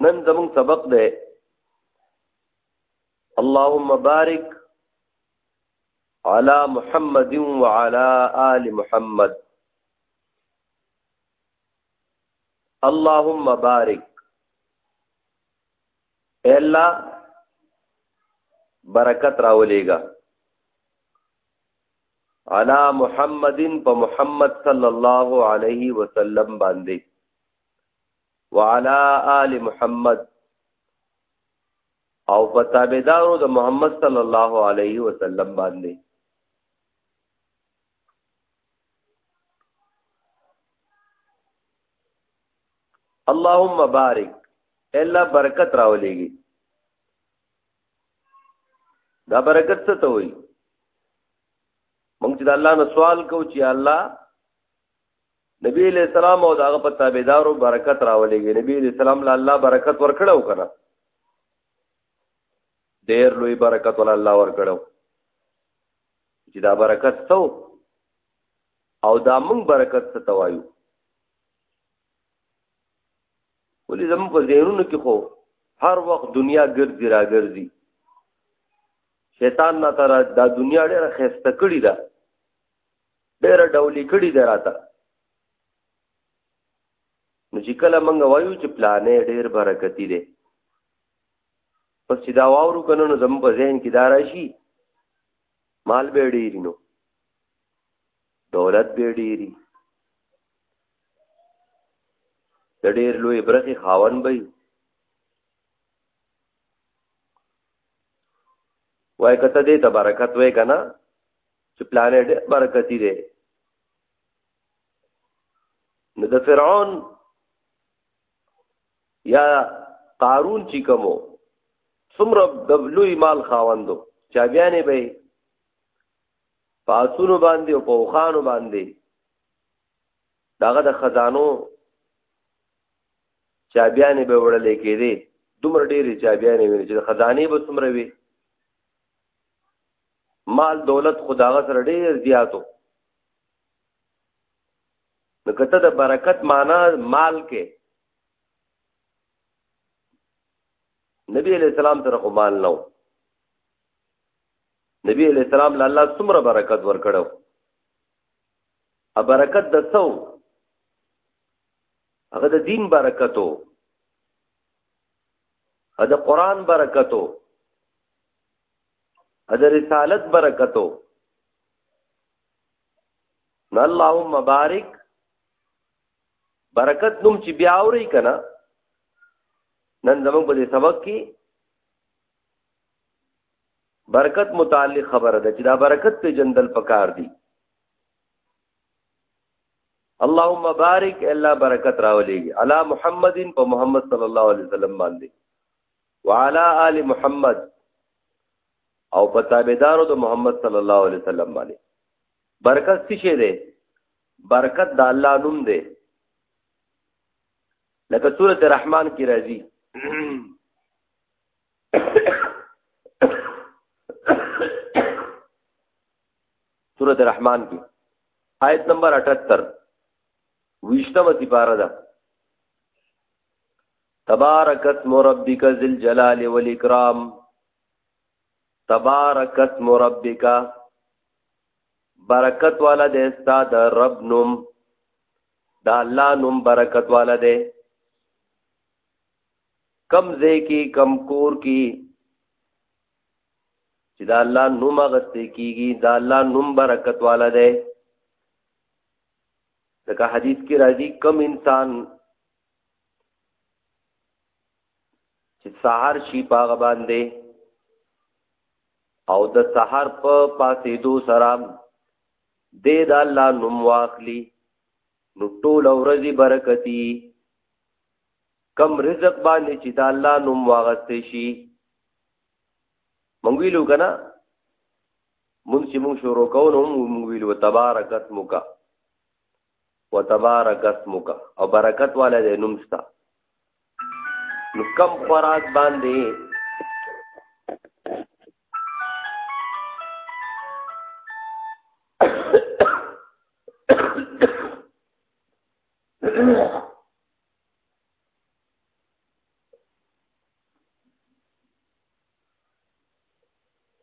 نن زمون سبق ده اللهم بارک على محمد وعلى آل محمد اللهم بارک اے اللہ برکت راولېګا علا محمدین په محمد صلی الله علیه وسلم باندې وعلى آل محمد او په تابعدارو د محمد صلی الله علیه وسلم باندې اللهم بارک الا برکت راولېږي دا برکت څه ته وایي مونږ چې د الله نه سوال کو چې الله نبی علیہ السلام او داغه په تابعدارو برکت راولېږي نبی علیہ السلام له الله برکت ورکړو کنه ډېر لوی برکت ول الله ورکړو چې دا برکت څو او دا مونږ برکت څه توایو ولې زموږ په ذهنونو کې خو هر وخت دنیا ګرځي را ګرځي شیطان نه تر دا دنیا ډېره خسته کړی ده ډېره ډولې کړی ده راته نو چې کله مونږ وایو چې پلانې ډېر برکتی دی پس چې دا واورو کنه نو زموږ په ذهن کې دا راشي مال به ډېر نو دولت به ډیری د ډیر لوی برخي خاون به وای کته دې ته برکت وای کنه چې پلانې ډېر برکتی دی نو د فرعون یا قارون چې کومو څومره د لوی مال خاوندو چا بیانې به پاسونو باندې او په وخانو باندې داغه د خزانو چابيانې به وړلې کېدې دومره ډېرې چابيانې وې چې د خزانې به څومره وي مال دولت خداغه سره ډېر زیاتو نو کته د برکت معنا مال کې نبی علیہ السلام سره خو مال نو نبی علیہ السلام له الله څومره برکت ورکړو ا برکت د څو هغه د دین برکتو هغه د قران برکتو هغه د رسالت برکتو نو اللهم بارک برکت نوم چې بیا اوري کنه نن زموږ په دې سبق کې برکت متعلق خبره ده چې دا برکت په جندل پکار دي اللهم بارک الا برکت راولېږي علی محمدین په محمد صلی الله علیه وسلم باندې وعلى آل محمد او په تابعدارو د محمد صلی الله علیه وسلم باندې برکت څه شی دی برکت د الله نوم دی لکه سورته رحمان کې راځي سورۃ الرحمن کې آیت نمبر 78 ویشتمه سپاره ده تبارک اسم ربک ذل جلال والاکرام تبارک اسم ربک برکت والا دې استاد رب نوم دا الله نوم برکت والا دې کم ځای کې کم کور کې چې دا الله نوم غسته کیږي دا الله نوم برکت والا دی ځکه حدیث کې راځي کم انسان چې سحر شي پاغ باندې او د سحر په پاسې دو سره دې دا الله نوم واخلي نو ټول ورځي برکتی کم رزق باندې چې دا الله نوم واغستې شي مونږ ویلو کنه مونږ چې مونږ شروع کوو نو مونږ ویلو تبارک اسمک وتبارک اسمک او برکت والا دې نوم ستا نو کم خوراک باندې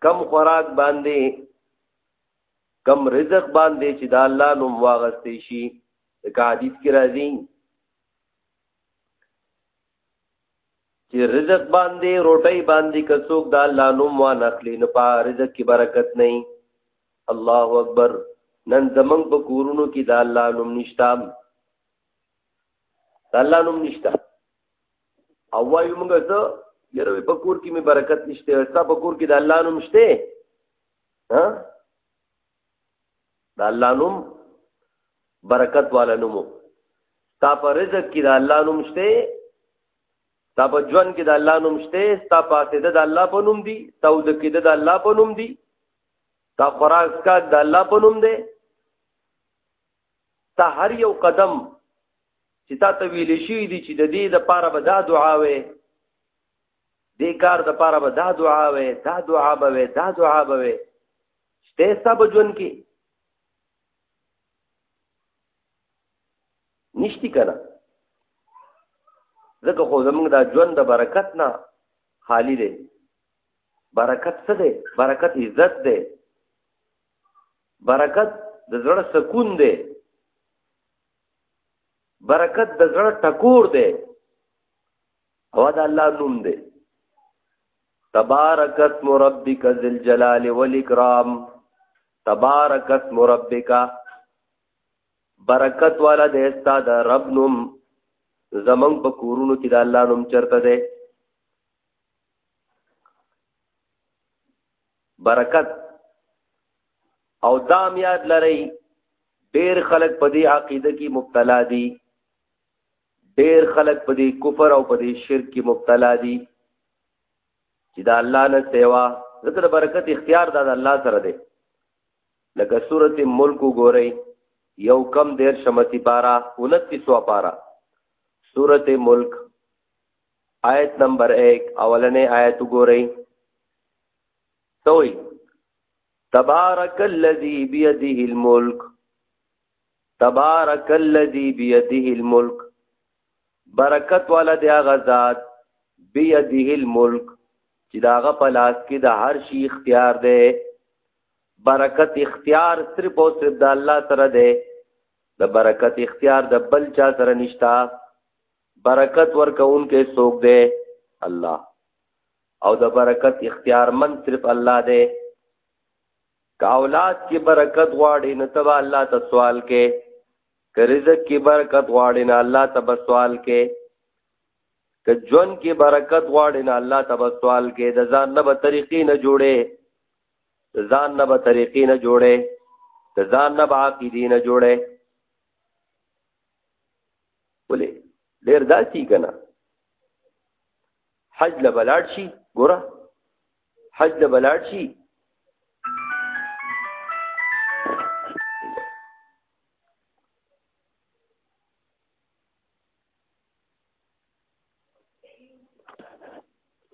کم خوراک باندې کم رزق باندې چې دا الله نوم واغستې شي دا حدیث کې راځي چې رزق باندې روټي باندې کڅوک دا الله نوم وا نخلي نه پا رزق کې برکت نه الله اکبر نن زمنګ په کورونو کې دا الله نوم نشتا الله نوم نشته او وایو موږ زه یره په کور کې می برکت نشته ستا په کور کې د الله نوم شته ها د الله نوم برکت والا نوم ستا په رزق کې د الله نوم شته ستا په ژوند کې د الله نوم شته ستا په عقیده د الله په نوم دی ستا د عقیده د الله په نوم دی ستا خوراک کا د الله په نوم دی تا هر یو قدم چې تا ته ویل شي دي چې د دې د پاره به دا دعا وې دې کار د پاره به دا دعا وې دا دعا به وې دا دعا به وې شته ستا په ژوند کې نشتی کنه ځکه خو زمونږ دا ژوند د برکت نه خالی دی برکت څه دی برکت عزت دی برکت د زړه سکون دی برکت د زړه ټکور دی هو دا الله نوم دی تبارک اسم ربک ذل جلال والاکرام تبارک اسم ربک برکت والا د استاد رب نوم زمنګ په کورونو کې د الله نوم چرته دی برکت او دام یاد لرئ ډیر خلک په دې عقیده کې مبتلا دي ډیر خلک په دې کفر او په دې شرک کې مبتلا دي چې دا الله نه سیوا ذکر برکت اختیار دا الله سره دی لکه سورته ملک وګورئ یو کم دیر شمتی پارا 29 پارا سورته ملک آیت نمبر 1 اولنې آیت وګورئ سوئی تبارک الذی بیده الملک تبارک الذی بیده الملک برکت والا دی هغه ذات بیده الملک چې داغه په لاس کې د هر شي اختیار دی برکت اختیار صرف او صرف د الله سره دی د برکت اختیار د بل چا سره نشتا برکت ورکون کې څوک دی الله او د برکت اختیار من صرف الله دی که اولاد کې برکت غواړي نو تبا الله ته سوال کې که رزق کې برکت غواړي نو الله ته سوال کې که جون کې برکت غواړي نو الله ته سوال کې د ځان نه به طریقې نه جوړې د ځان نه به طریقې نه جوړې د ځان نه به عقیدې نه جوړې ولې ډېر داسي کنه حج له بلاړ شي ګوره حج له بلاړ شي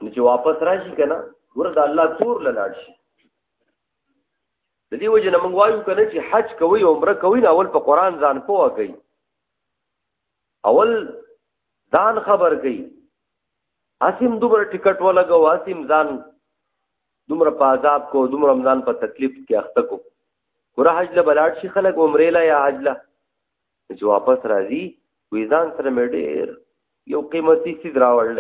نو چې واپس راشي کنه ګوره د الله تور لاړ شي د دې وجه نه موږ وایو کنه چې حج کوي عمره کوي نه اول په قران ځان پوهه کوي اول ځان خبر کوي اسیم دومره ټیکټ ولګو اسیم ځان دومره په عذاب کو دومره ځان په تکلیف کې اخته کو ګوره حج له بلاړ شي خلک عمرې لا یا حج لا چې واپس راځي وې ځان سره مې ډېر یو قیمتي سید راوړل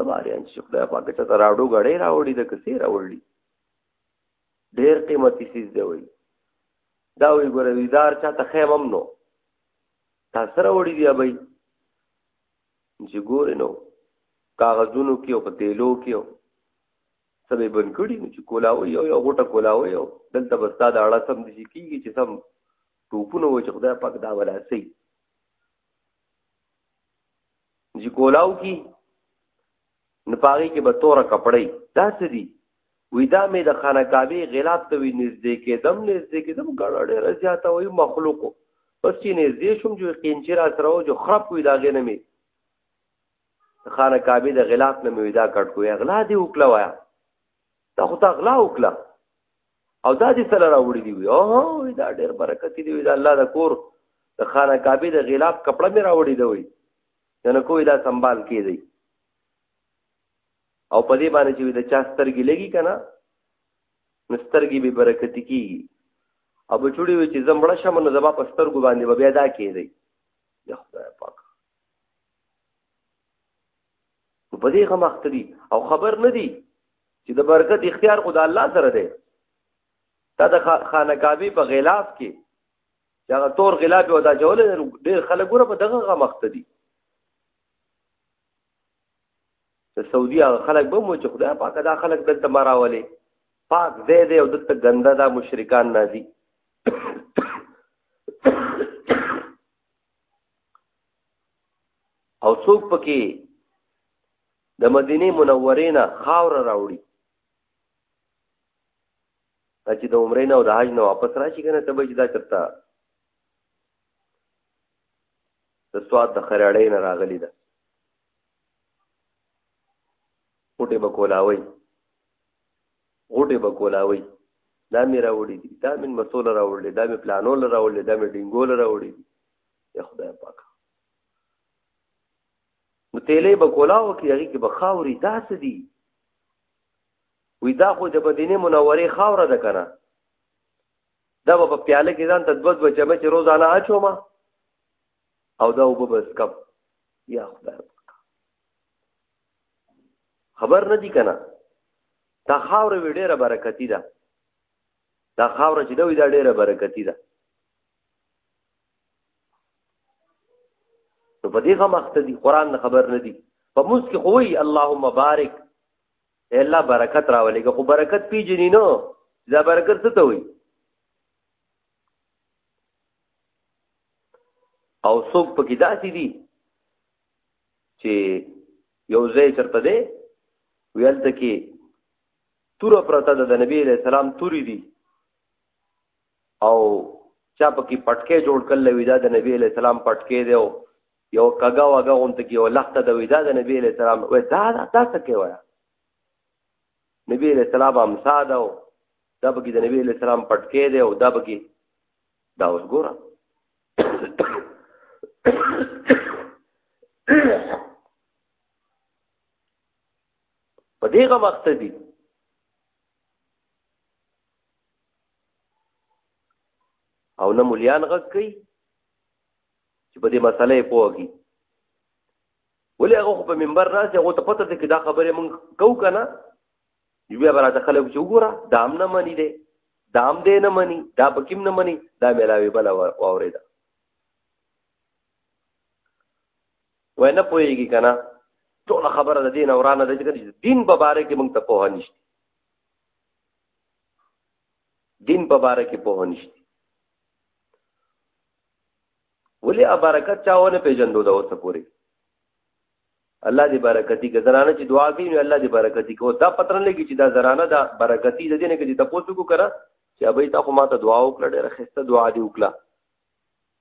تبارې ان چې خدای پاک ته راوړو غړې راوړي د کسي راوړي ډېر قیمتي سید دی وې دا وې ګوره ویدار چا ته خیمم نو تاسو راوړي دی ابي چې ګورې نو کاغذونو کې او په تیلو کې او څه به بند کړي نو چې کولاوي یو یو غوټه کولاوي او دلته به ستا د اړه سم دي کېږي چې سم ټوپونه و چې خدای پاک دا ولا سي چې کولاو کې نو پاغې کې به توره کپړې دا څه دي وی دا مې د خانه کعبه غلاف ته وی نږدې کېدم نږدې کېدم ګړه ډېره زیاته وی مخلوقو پس چې نږدې شوم جو قینچی را سره و جو خراب وی دا غې نه مې خانه کعبه د غلاف نه مې دا کټ کوی غلا دی وکړه وایا تا خو تا غلا وکړه او دا دې سره راوړي دی او دا ډېر برکت دی دا الله د کور د خانه کعبه د غلاف کپڑا مې راوړي دی وی نن کوی دا سنبال کې دی او په دې باندې چې د چا سترګې لګي کنه نسترګې به برکت کیږي او به چوړي وي چې زمړه شمه نو زما په سترګو باندې به بیا دا کېږي د خدای پاک په دې غم اختري او خبر نه دي چې د برکت اختیار خدای الله سره دی تا د خانقابي په غلاف کې چې هغه تور غلاف ودا جوړل ډېر خلک ګوره په دغه غم اختري د سعودي هغه خلک به مو چې خدای پاک دا خلک دلته ما راولې پاک ځای دی او دلته ګنده دا مشرکان نازي او څوک پکې د مدینه منورې نه خاور راوړي چې د عمرې نه او د حج نه واپس راشي کنه ته به چې دا چرته د سواد د خراړې نه راغلی ده غوټه به کولاوي غوټه به کولاوي دا مې راوړي دي دا مې مسول راوړي دا مې پلانول راوړي دا مې ډینګول راوړي دي یا خدای پاک نو تیلې به کولاو کې هغه کې به خاوري داس دي وې دا خو د مدینه منورې خاوره ده کنه دا په پیاله کې ځان ته دوه دوه چمچ روزانه اچوم او دا وب بس کم یا خدای خبر نه دی کنه دا خاور وی ډیره برکتی ده دا خاور چې دوی دا ډیره برکتی ده نو په دې غمخته دي قران نه خبر نه دي په موږ کې خوې اللهم بارک اے الله برکت راولېږه خو برکت پیژني نو دا برکت څه ته وایي او څوک پکې داسې دي چې یو ځای چرته دی ویلته کې توره پرته ده د نبی علیہ السلام توري دي او چا پکې پټکې جوړ کړل وی دا د نبی علیہ السلام پټکې دی او یو کګا وګا غونته کې یو لخته د ودا د نبی علیہ السلام و دا دا تاسو کې وای نبی علیہ السلام هم ساده او دا بګي د نبی علیہ السلام پټکې دی او دا بګي دا اوس ګوره په دغه وخت دی او نه مليان غږ کوي چې په دې مسله یې پوه کی ولې هغه خو په منبر راځي هغه ته پته ده چې دا خبره مونږ کو کنه یو بیا راته خلک چې وګوره دام نه منی دی دام دې نه منی دا پکیم نه منی دا ملاوي بل واورې دا وای نه پوهیږي کنه ټول خبره د دین اورانه د چې دین په باره کې مونږ ته پوه نشته دین په باره کې پوه نشته ولی ا برکت چاونه پیجندو دا اوسه پوری الله دې برکتی کې زنانه چې دعا کوي نو الله دې برکتی کې او دا پترن لګي چې دا زنانه دا برکتی د دې نه کې چې تاسو کو کرا چې ابي تا خو ماته دعا وکړه ډېر خسته دعا دی وکړه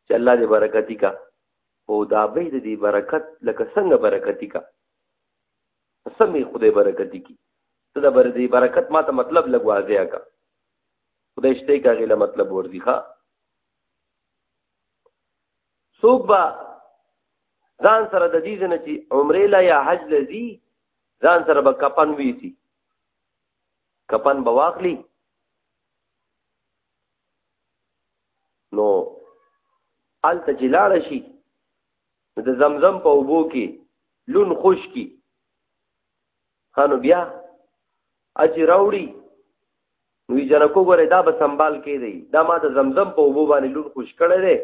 چې الله دې برکتی کا او دا به دې برکت لکه څنګه برکتی کا سمې خدای برکتی کی ته دا بر دې برکت ماته مطلب لګوا ځیا کا خدای شته کا غیله مطلب ورځي ښا څوک به ځان سره د دې نه چې عمره لا یا حج لذي ځان سره به کپن ویسي کپن به واخلي نو ال تجلاړ شي د زمزم په وبو کې لون خوش کی هانو بیا اجي راوړي وی جنکو ګوره دا به سنبال کې دی دا ما د زمزم په اوبو باندې لون خوش کړی دی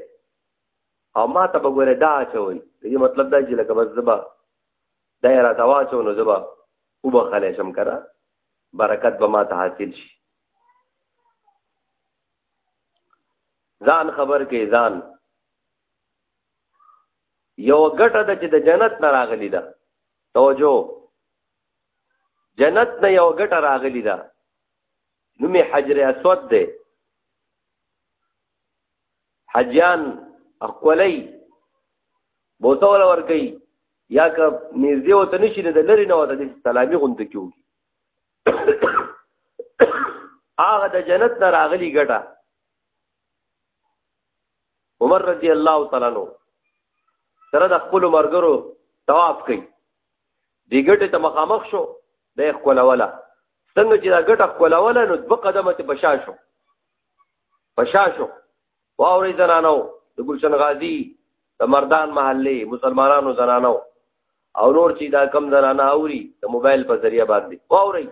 او ما ته به ګوره دا اچوي دې مطلب دا چې لکه بس زبا دا یې راته واچو نو زبا وبخلی شم که نه برکت به ما ته حاصل شي ځان خبر کې ځان یو ګټه ده چې د جنت نه راغلی ده توجه جنت نه یو ګټه راغلی ده نومې حجر اسود دی حجیان اخولای بوته ولا ور کوي یا که نږدې وته نشي نه د لری نه وته د سلامي غوند کیږي هغه د جنت نه راغلی ګټه عمر رضی الله تعالی عنہ سره د خپل مرګرو طواف کوي دی ګټه ته مخامخ شو د خپلوله څنګه چې دا ګټه خپلوله نو دوه قدمه ته بشا شو بشا شو واوري زنانو د ګلشن غازی د مردان محله مسلمانانو زنانو او نور چې دا کم زنانه اوري د موبایل په ذریعہ باندې واوري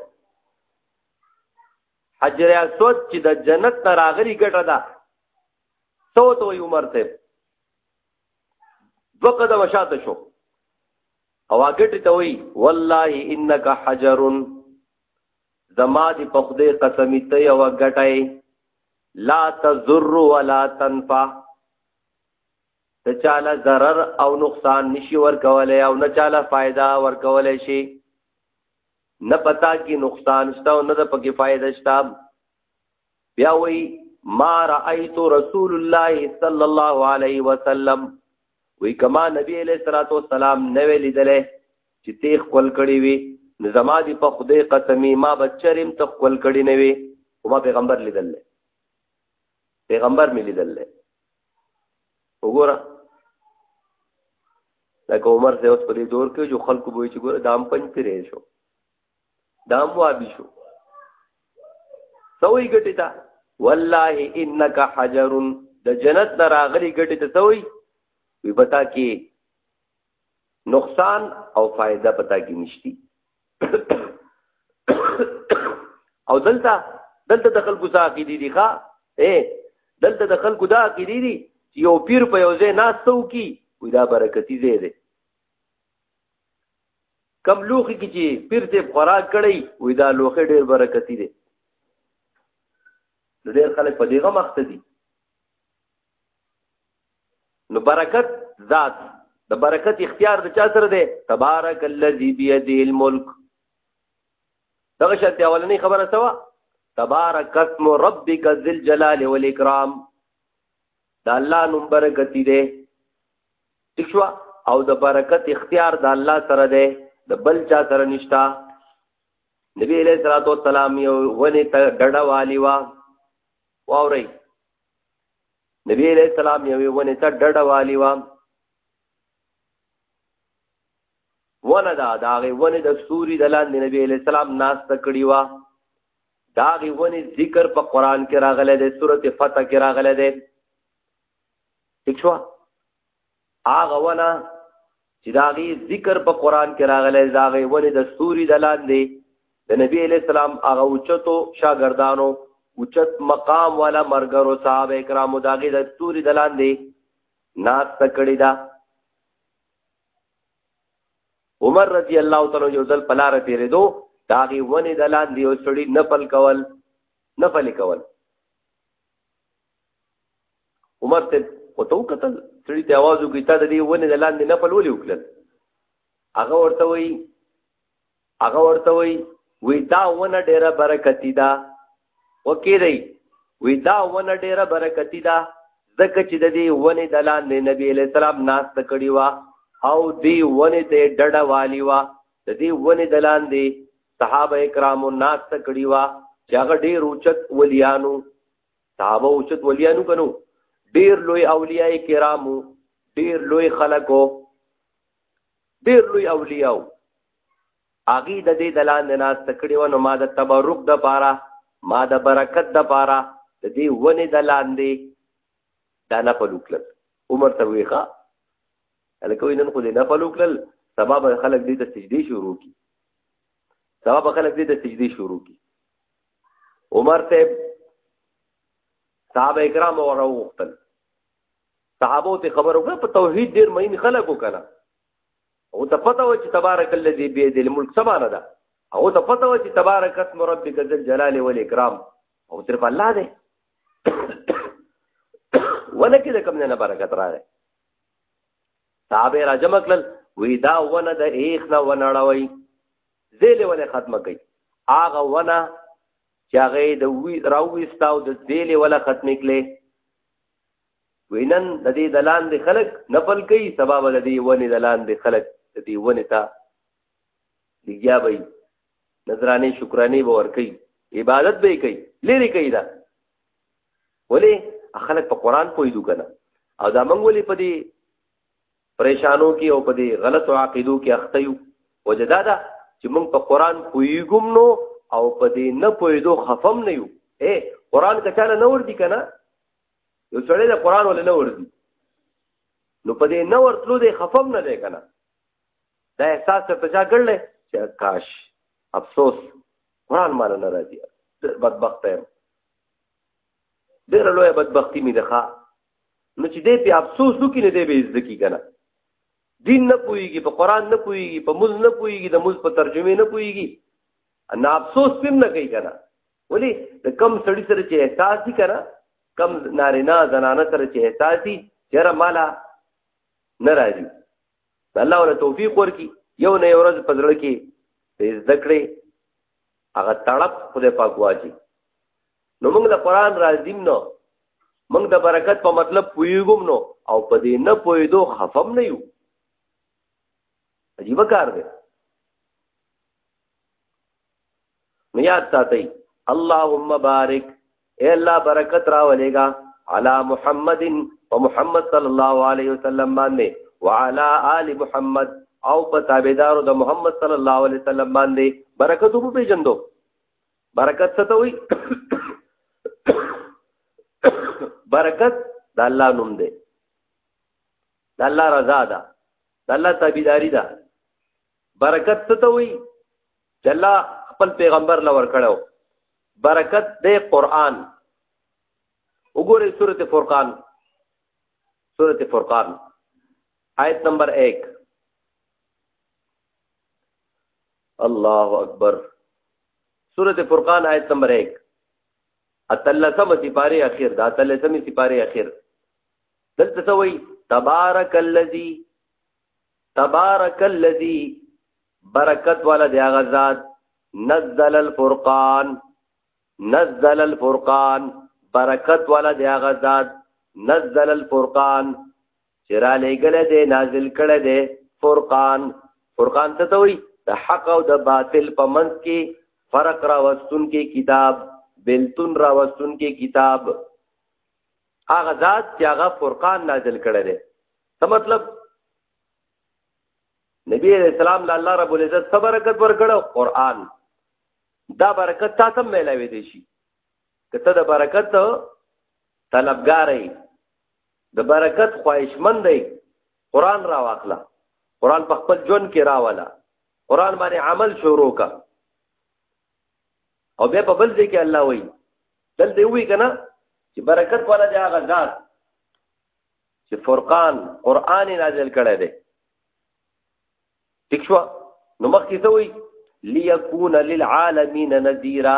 حجر اسود چې د جنت نه راغلي ګټه ده څو ته عمر ته دوه قدمه شاته شو او هغه ته وی والله انک حجر زما دی په خدای قسمی ته یو غټای لا تضر ولا تنفع ته چاله ضرر او نقصان نشي ورکولای او نه چاله فائدہ ورکولای شي نه پتا کې نقصان شته او نه د پکې فائدہ شته بیا وی ما رأیت رسول الله صلی الله علیه وسلم وی کما نبی علیہ الصلوۃ والسلام نه ویلیدلې چې تی خپل کړی وی نو زما دی په خدای قسمی ما بچریم ته خپل کړی نه وی او ما پیغمبر لیدل پیغمبر مې لیدل وګوره لکه عمر سه اوس په دې دور کې جو خلکو به چې ګوره دام پنځ پیرې شو دا هم وابي شو سوي ګټې ته والله انك حجر د جنت نه راغلي ګټې ته سوي وي پتا کې نقصان او فائدہ پتا کې نشتی او دلته دلته د خلکو څخه عقیدې دي ښا اے دلته د خلکو دا عقیدې دي چې یو پیر په یو ځای ناستو کی وی دا برکتی ځای دی کم لوخي کې چې پیر ته خوراک کړی وې دا لوخي ډیر برکتی دی نو ډیر خلک په دېغه مخته دي نو برکت ذات د برکت اختیار د چا سره دی تبارک الذی بیده الملک دغه شرط اولنی خبره سوا تبارک اسم ربک ذل جلال والاکرام دا الله نوم برکتی دی تښوا او د برکت اختیار د الله سره دی د بل چا سره نشتا نبی علیہ الصلوۃ والسلام یو ونی ته ډډه والی وا واوري نبی علیہ السلام یو ونی ته ډډه والی وا ونه دا داغه ونی د سوري د لاندې نبی علیہ السلام ناس تکړی وا داغه ونی ذکر په قران کې راغله ده سورته فتح کې راغله ده ٹھیک شو هغه ونه چې داغي ذکر په قران کې راغلی داغي ولې د سوري د لاندې د نبی علی السلام هغه اوچتو شاګردانو اوچت مقام والا مرګرو صاحب کرامو داغي د سوري د لاندې ناس تکړی دا عمر رضی الله تعالی یو ځل پلار تیرې دو داغي ونی د لاندې او سړی نفل کول نفل کول عمر ته وته وکتل سړي ته आवाज وکړي تا د دې ونې د لاندې نه پلولې وکړل هغه ورته وایي هغه ورته وایي وی دا ونه ډیره برکتی ده وکې دی وی دا ونه ډیره برکتی ده ځکه چې د دې ونې د لاندې نبی علیہ السلام ناست کړي وا او دې ونې ته ډډه والی وا د دې ونې د لاندې صحابه کرامو ناست کړي وا چې هغه ډیر اوچت ولیانو صحابه اوچت ولیانو کنو ډیر لوی اولیاء کرامو ډیر لوی خلکو ډیر لوی اولیاء اغي د دې دلان نه ناست کړي و نو ما د تبرک د پاره ما د برکت د پاره د دې ونې د لاندې دا نه پلوکل عمر ته ویخه الکوینن خو دې نه پلوکل سبب خلک دې ته سجدي شروع کی سبا به خلک دې د سجدي شروع کی عمر صاحب صحابه کرام اور وختل صحابه ته خبر وکړه په توحید ډیر مین خلک وکړه او ته پته و چې تبارک الذی بيد الملک سبحانه ده او ته پته و چې تبارک اسم ربک ذل جلال و الاکرام او صرف الله دی ولکه د کوم نه برکت راغی صحابه را جمع کړل وی دا ونه د ایخ نه ونړوي زیل ولې ختمه کوي هغه ونه چې هغه د وی راويستاو د زیل ولا ختمه کړي وینن د دې دلان د خلق نفل کوي سبب د دې ونې دلان د خلق د دې ونې تا لګیا وي نظرانه شکرانه به ور کوي عبادت به کوي لری کوي دا ولی خلک په قران پویدو کنه او دا موږ ولی په دې پریشانو کې او په دې غلط عقیدو کې اخته یو وجدا دا چې موږ په قران پویګم نو او په دې نه پویدو خفم نه یو اے قران کچاله نه ور دي کنه یو سړی د قران ول نه ور دي نو په دې نه ورتلو دې خفم نه دی کنه دا احساس ته چا ګړلې چې کاش افسوس قران مان نه راځي بدبخت یم ډېره لویه بدبختي مې ده نو چې دی پې افسوس وکړي نه دی به زده کي که نه دین نه پوهېږي په قرآن نه پوهېږي په مونځ نه پوهېږي د مونځ په ترجمې نه پوهېږي نه افسوس پې هم نه کوي که نه ولې د کم سړي سره چې احساس دي که نه کم نارینه زنانه سره چې احساس دي چېره مالا نه راځي الله ولا توفیق ورکړي یو نه یو ورځ په زړه کې د زده کړې هغه تړپ خدای پاک واچي نو موږ له قران راځیم نو موږ د برکت په مطلب پویګم نو او په دې نه پویدو خفم نه یو عجیب کار دی نو یاد ساتئ اللهم بارک اے الله برکت را ولېګا علی محمد و محمد صلی الله علیه وسلم باندې وعلى آل محمد او په تابعدارو د محمد صلی الله علیه وسلم باندې برکت وو پیجندو برکت څه ته وي برکت د الله نوم دی د الله رضا ده د الله تابعداري ده برکت څه ته وي چې الله خپل پیغمبر لور کړو برکت دی قران وګوره سورته فرقان سورته فرقان آیت نمبر 1 الله اکبر سورۃ فرقان آیت نمبر 1 اتلسم سپاره اخر دا اتلسم سپاره اخر دلته څه وایي تبارک الذی تبارک الذی برکت والا دی هغه ذات نزل الفرقان نزل الفرقان برکت والا دی هغه ذات نزل الفرقان چې را لېګل دی نازل کړی دی فرقان فرقان څه ته وایي د حق او د باطل په منځ کې فرق را وستون کې کتاب بلتون را وستون کې کتاب هغه ذات چې هغه فرقان نازل کړی دی څه مطلب نبی علیہ السلام له الله رب العزت څخه برکت ورکړو قران دا برکت تاسو ملوي دي شي کته دا برکت طلبګارې د برکت خواهشمند دی قران را واخلا قران په خپل جون کې راواله قران باندې عمل شروع کا او بیا په بل ځای کې الله وایي دلته وی کنه چې برکت والا دی هغه ذات چې فرقان قران نازل کړی دی ٹھیک شو نو مخکې ته وی ليكون للعالمين نذيرا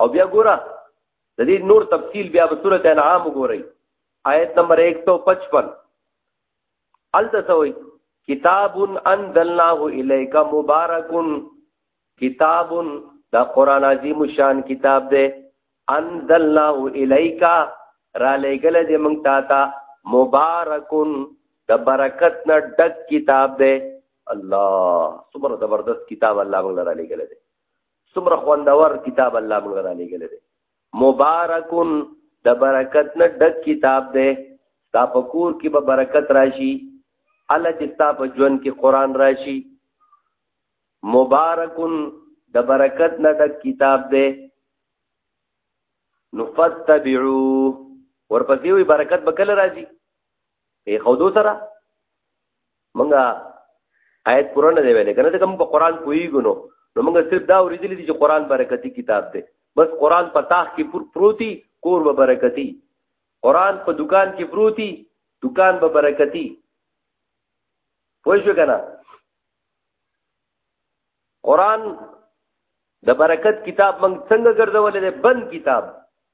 او بیا ګوره د دې نور تفصیل بیا په سورته انعام وګورئ آیت نمبر 155 التسوي کتاب انزلناه الیک مبارک کتاب دا قران عظیم شان کتاب دی انزلناه الیک را لګل دې مونږ تا ته مبارک د برکت نه ډک کتاب دی الله څومره زبردست کتاب الله مونږ را لګل دی څومره خوندور کتاب الله موږ را لېږل دی مبارکون د برکت نه ډک کتاب دی تا په کور کې به برکت راشي الله چې تا په ژوند کې قران راشي مبارکون د برکت نه ډک کتاب دی نفتبعو ورپسې وي برکت به کله راځي په خودو سره مونږه آیت پوره نه دی ویلې کنه ته کوم په قران پویګو نو نو مونږ صرف دا ورېدلې دي چې قران برکتی کتاب دی بس قران په تاخ کې پر پروتي کور به برکتی قران په دکان کې پروتي دکان به برکتی پوه شو کنه قران د برکت کتاب مونږ څنګه ګرځولې دی بند کتاب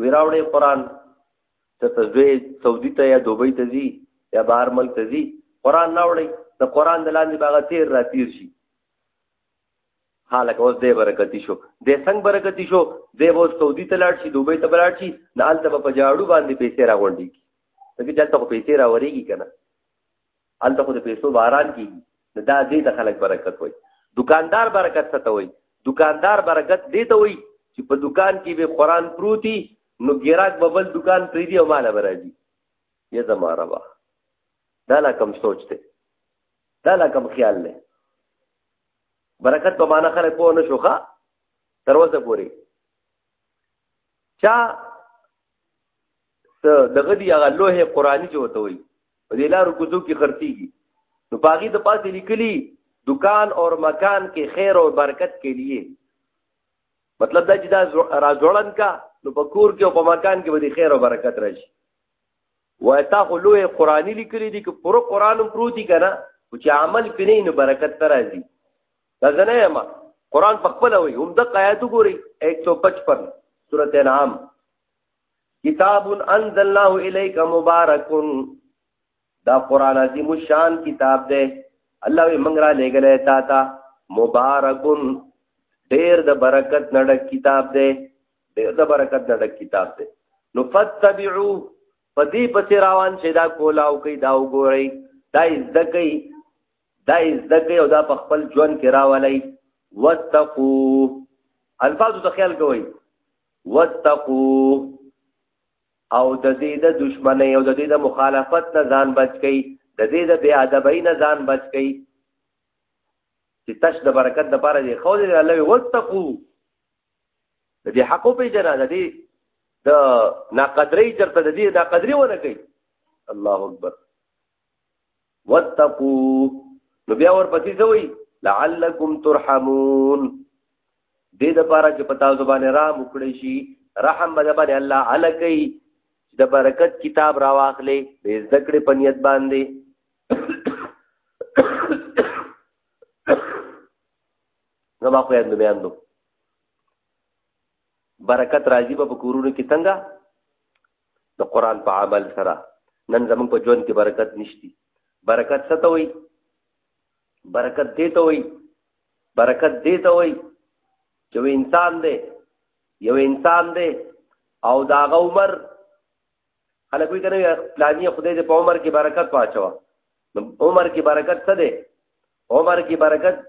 ویراوړې قران ته تزوی سعودي ته یا دوبۍ ته ځي یا بهر ملک ته ځي قران نه وړي د قران د لاندې باغ تیر را تیر شي حالکه اوس دې برکتی شو دې څنګه برکتی شو دې وو سعودي ته لاړ شي دوبۍ ته لاړ شي نه الته په جاړو باندې پیسې راغونډي ځکه چې الته پیسې راوريږي کنه هلته خو د پیسو باران کیږي نو دا دې ته خلک برکت وایي دکاندار برکت څه ته وایي دکاندار برکت دې ته وایي چې په دکان کې به قران پروتي نو ګیراک ببل دکان پریدي او مال برازي یا زما ربا دا لا کم سوچ دی دا لا کم خیال دی برکت په معنا خلک پوه نه شوخه تر اوسه پورې چا څه دغه دی هغه لوه قرآني چې وته وي په دې لارو کوڅو کې خرڅيږي نو پاغي د پاسې لیکلي دکان او مکان کې خیر او برکت کې لیے مطلب دا چې دا راځوړن کا نو په کور کې او په مکان کې به خیر او برکت راشي وای تا خو لوه قرآني لیکلي دي چې پوره قرآن هم پروتي کنه او چې عمل پینې نو برکت تر راځي دا ځنه ما قرآن په خپل وي هم د قایت ګوري 155 سورته انعام کتاب انزلناه الیک مبارک دا قران عظیم شان کتاب دی الله وی منګ را لګلې تا تا مبارکون ډیر د برکت نډک کتاب دی ډیر د برکت نډک کتاب دی نو فتبعو پدی پس روان شي دا کولاو کوي دا وګورئ دا زده کوي دا زده کوي او دا په خپل ژوند کې راولي وتقو الفاظ ته خیال کوئ وتقو او د دې د دشمنی او د دې د مخالفت نه ځان بچ کړئ د دې د بی ادبی نه ځان بچ کړئ چې تش د برکت د پاره دی خو دې الله وتقو د دې حق په جنا د دې د ناقدرې چرته د دې ناقدرې ونه کوي الله اکبر واتقو نو بیا ورپسې څه وایي لعلکم ترحمون دې د پاره چې پتا زبانه را مکړې شي رحم به باندې الله الکی د برکت کتاب را واخلې د ذکر په نیت باندې نو ما خو یاد نه بیان دو برکت راځي په کورونو کې څنګه د قران په عمل سره نن زموږ په ژوند کې برکت نشتی برکت څه ته وایي برکت دې ته وایي برکت دې ته وایي چې انسان دی یو انسان دی او دا عمر خلک وی کنه پلاني خدای دې په عمر کې برکت واچو عمر کې برکت څه دی عمر کې برکت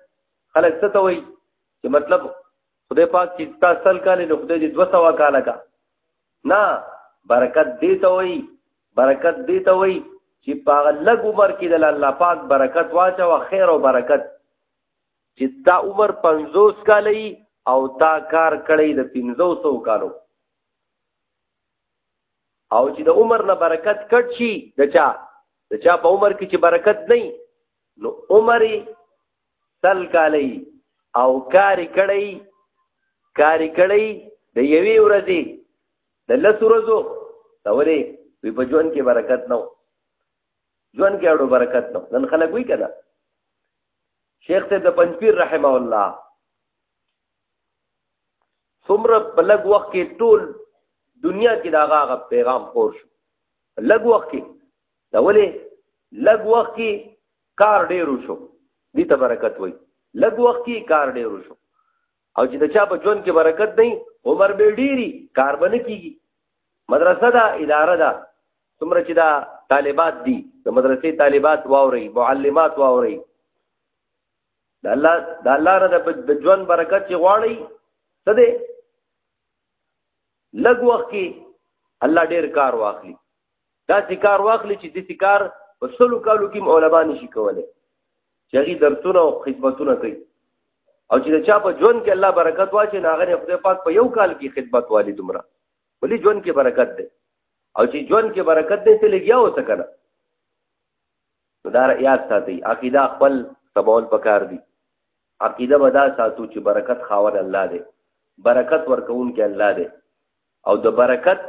خلک څه ته وایي چې مطلب خدای پاک چې تاسو سل کال نو خدای دې 200 کال کا نه برکت دی ته وای برکت دی ته وای چې په لګ عمر کې د الله پاک برکت واچو خیر او برکت چې تا عمر 50 کالې او تا کار کړی د 500 کالو او چې د عمر نه برکت کټ شي د چا د چا په عمر کې چې برکت نه نو عمر سل کالی او کاری کړی کاری کړی د یوې ورځې د لس ورځو دا ولې وی په ژوند کې برکت نه ژوند کې اړو برکت نه نن خلک وی کړه شیخ ته د پنځپیر رحمه الله څومره په لږ وخت کې ټول دنیا کې دا غاغه پیغام خور شو لږ وخت کې دا ولې لږ وخت کې کار ډیر وشو دې ته برکت وای لږ وخت کې کار ډیر وشو او چې د چا په ژوند کې برکت نه عمر به ډیری کار به نه کیږي مدرسه دا اداره ده څومره چې دا طالبات دي د مدرسې طالبات واوري معلمات واوري د الله د الله نه د ژوند برکت چې غواړي څه دی لږ وخت کې الله ډیر کار واخلي دا سکار واخلي چې د سکار په سلو کالو کې علما نشي کولای چې هغه درسونه او خدمتونه کوي او چې چا په ژوند کې الله برکت واچي ناغه خدای پاک په یو کال کې خدمت والی دومره ولی ژوند کې برکت ده او چې ژوند کې برکت ده ته لګیا وته کنه دا یاد ساتي عقیده خپل سمول پکار دي عقیده ودا ساتو چې برکت خاور الله دی برکت ورکون کې الله دی او د برکت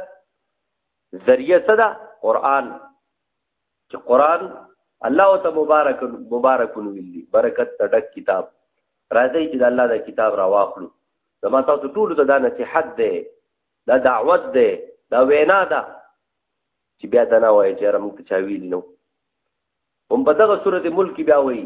ذریعہ څه ده قران چې قران الله او ته مبارک مبارک ویلی برکت تډک کتاب راځي چې د الله د کتاب راواخلو زما تاسو ټول ته دا نصيحت ده دا دعوت ده دا وینا ده چې بیا دا نه وایي چې رم ته چا ویل نو هم په دغه صورت ملک بیا وایي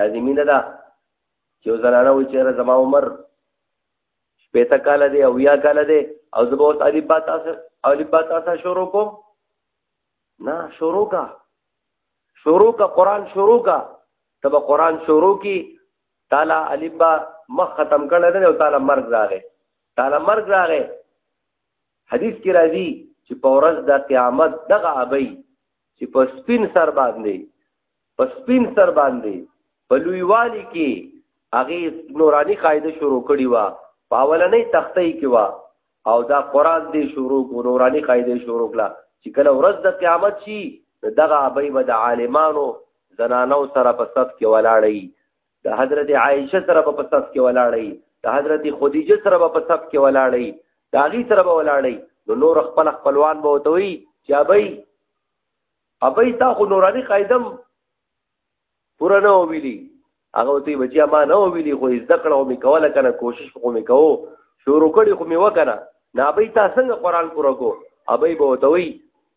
لازمی نه ده چې زنانه وي چې زما عمر شپېته کاله دی او یا کاله دی او زه به اوس الف با تاسو الف با تاسو شروع کوم نه شروع کا شروع کا قران شروع کا تب قران شروع کی تعالی الف با مخ ختم کړل نه او تعالی مرګ راغې تعالی مرګ راغې حدیث کې راځي چې په ورځ د قیامت دغه ابي چې په سپین سر باندې په سپین سر باندې په لویوالي کې هغه نورانی قاعده شروع کړی و په اولنې تختې کې و او دا قران دې شروع کو نورانی قاعده شروع کړه چې کله ورځ د قیامت شي دغه ابي به د عالمانو زنانو سره په صف کې ولاړی د حضرت عائشه سره په صف کې ولاړی د حضرت خدیجه سره په صف کې ولاړی دا غي سره به ولاړی نو نور خپل خپلوان به وته وي چې ابي ابي تا خو نوراني قاعدم پوره نه ویلي هغه ته بچیا ما نه ویلي خو زده کړه مې کوله کنه کوشش خو مې کوو شروع کړي خو مې وکنه نه ابي تا څنګه قران پوره کو ابي به وته وي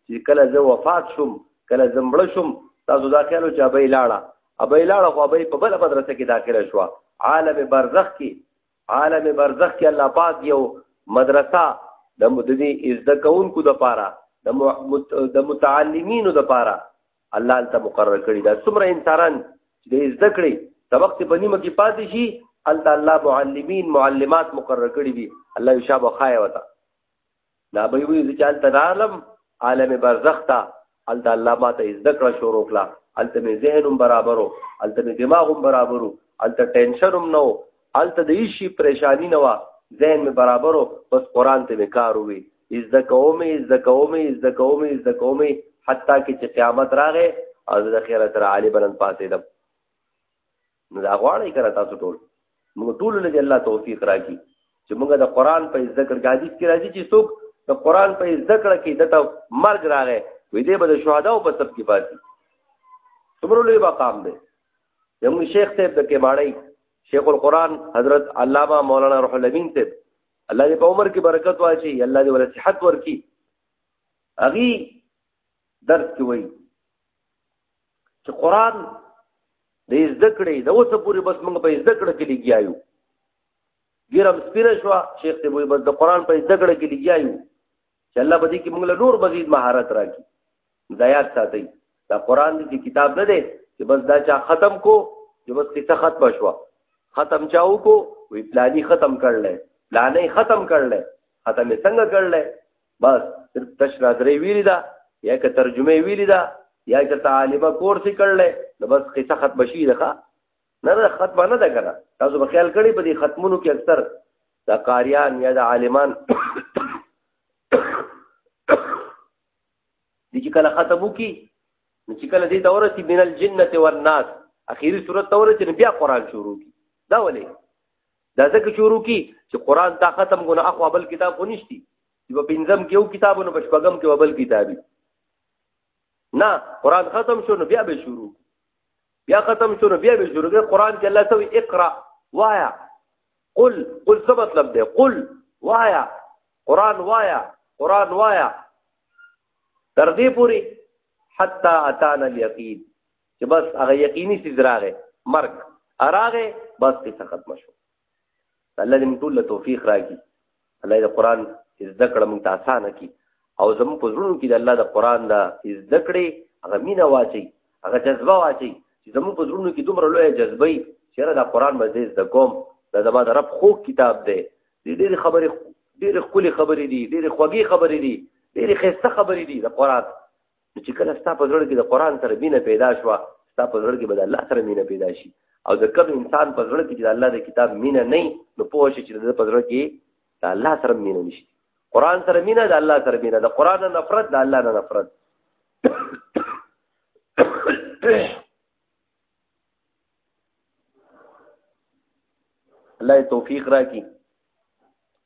چې کله زه وفات شوم کله زه مړ شوم تاسو دا خیالو چې ابي لاړه ابي لاړه خو ابي په بل مدرسه کې داخله شو عالم برزخ کې عالم برزخ کې الله پاک یو مدرسه د مدني عزت کونکو د پاره د متعلمینو د پاره الله تعالی مقرر کړی دا څومره انسانان چې د عزت کړی سبق ته بنیمه کې پاتې شي الله تعالی معلمین معلمات مقرر کړی دي الله یشابه خایوتا دا به وي چې هلته رالم عالم برزخ ته هلته الله ما ته زده کړه شروع کړه هلته مې ذهن هم برابرو هلته مې دماغ هم برابرو هلته ټینشن هم نه و هلته د هیڅ پریشانی نه وه ذهن مې برابرو بس قرآن ته مې کار وي زده کوم زده کوم زده کوم زده کوم حتی کې چې قیامت راغې او د خیرت را عالی بلند پاتې دم نو دا غواړی کنه تاسو ټول موږ ټول له الله توفیق راکړي چې موږ د قران په ذکر کې حدیث کې راځي چې څوک د قران په ذکر کې دته مرګ راغی وې دې به د شهدا او په سب کې پاتې څومره لوی مقام دی زموږ شیخ ته د کې باړی شیخ القران حضرت علامه مولانا روح الامین ته الله دې په عمر کې برکت واچي الله دې ول صحت ورکي اغي درس کې وایي چې قران د زده کړې د اوسه پورې بس موږ په زده کړه کې لګیایو ګیرم سپیره شو شیخ ته وایي بس د قران په زده کړه کې لګیایو چې الله به دې کې موږ له نور مزید مهارت راکړي دایات ساتي دا قران دې کتاب نه دی چې بس دا چا ختم کو چې بس کیسه ختم شوه ختم چاو کو وی پلانی ختم کړل پلانې ختم کړل ختم څنګه کړل بس صرف تش را درې ویلی دا یا که ترجمه ویلی دا یا که تعالیمه کورس کړل نو بس قصه ختم شي ده نه نه ختمه نه ده کنه تاسو به خیال کړی په دې ختمونو کې اکثر دا قاریان یا د عالمان د چې کله ختمو کی نو چې کله دې دوره چې بین الجنه والناس اخیری صورت دوره چې بیا قران شروع کی دا ولې دا ځکه شروع کی چې قران تا ختم غو نه اخو بل کتاب خو نشتی چې په پنځم کې یو کتاب نو بشپګم کې بل کتابي نه قران ختم شو نو بیا به شروع بیا ختم شو نو بیا به شروع کې قران کې الله سوي اقرا وایا قل قل څه مطلب دی قل وایا قران وایا قران وایا تر دې پوری حتا اتانا اليقین چې بس هغه یقیني سیز راغې مرګ اراغه بس قصه ختم شو الله دې موږ ټول توفیق راکړي الله دې قرآن زده کړه موږ ته اسانه کړي او زموږ په زړونو کې د الله د قرآن دا زده کړې هغه مینه واچي هغه جذبه واچي چې زموږ په زړونو کې دومره لوی جذبه وي چې را د قرآن مزه زده کوم دا زما د رب خو کتاب دی دې ډېر خبرې ډېر خولي خبرې دي ډېر خوږې خبرې دي ډېر خسته خبرې دي د قرآن نو چې کله ستا په زړه کې د قران سره مینه پیدا شوه ستا په زړه کې به د الله سره مینه پیدا شي او د کوم انسان په زړه کې چې د الله د کتاب مینه نه نو پوه شي چې د په زړه کې د الله سره مینه نشته قران سره مینه د الله سره مینه د قران نفرت د الله نه نفرت الله توفیق راکړي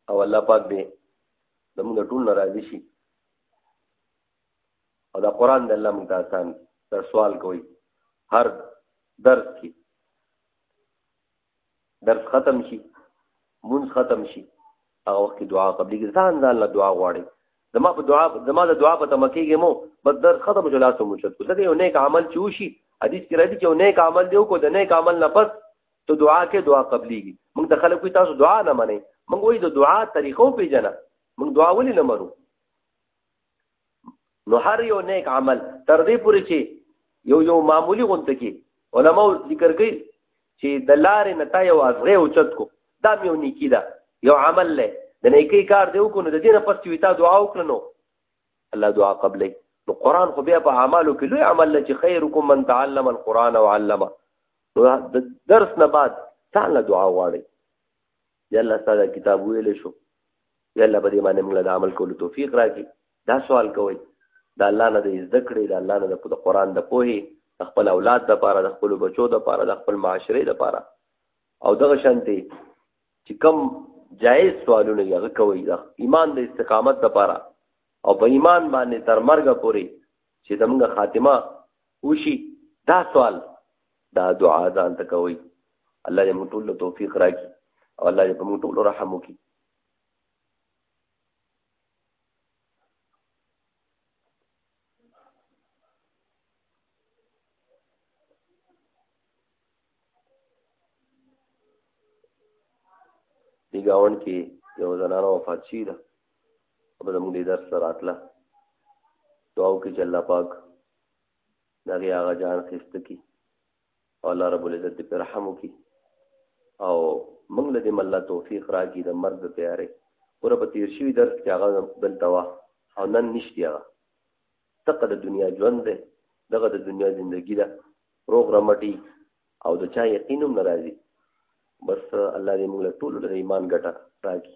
او الله پاک دې زموږ ټول ناراضي شي او دا قران د الله موږ ته آسان کی دا سوال کوي هر درس کی درس ختم شي مون ختم شي هغه وخت دعا قبلې ځان ځان له دعا غواړي زما په دعا زما د دعا په تمکیږي مو بس درس ختم شو لاسو مو چت دا یو نیک عمل چوشي حدیث کې راځي چې یو نیک عمل دیو کو د نیک عمل نه پس ته دعا کې دعا قبليږي موږ د خلکو تاسو دعا نه منئ موږ وایي د دعا طریقو پیژنه موږ دعا ولې نه منو نو هر یو نیک عمل تر دې پورې چې یو یو معمولی غونته کې علما ذکر کوي چې د لارې نه تا یو ازغه او چت کو دا یو نیکی ده یو عمل له د نیکی کار دی وکړو د دې نه پس چې تا دعا وکړنو الله دعا قبلې نو قران خو بیا په اعمالو کې لوی عمل لچ خیرکم من تعلم القرآن او علمه د درس نه بعد تعالی دعا غواړي یا الله تعالی کتاب ویل شو یا الله په دې باندې موږ له عمل کولو توفیق راکړي دا سوال کوي دا الله نه د زده کړې دا الله نه د قرآن د پوهې د خپل اولاد د پاره د خپل بچو د پاره د خپل معاشره د پاره او دغه شانتي چې کم جایز سوالونه یې کوي دا ایمان د استقامت د پاره او په ایمان باندې تر مرګ پورې چې دمغه خاتمه وشي دا سوال دا دعا ځان ته کوي الله دې موږ ټول توفیق راکړي او الله دې په موږ ټول رحم وکړي دی گاون کې یو زنانه وفات شي ده او زموږ د درس راتله دعا وکړي چې الله پاک دغه هغه جان خسته کی او الله رب العزت دې پر رحم وکړي او موږ له دې الله توفیق راکړي د مرګ د تیارې ور په تیر شوی درس کې هغه دلته وا او نن نشتی هغه تقه د دنیا ژوند ده دغه د دنیا ژوندۍ ده روغ رمټي او د چا یقینم ناراضي بس الله دې موږ له ټولو د ایمان ګټه راکړي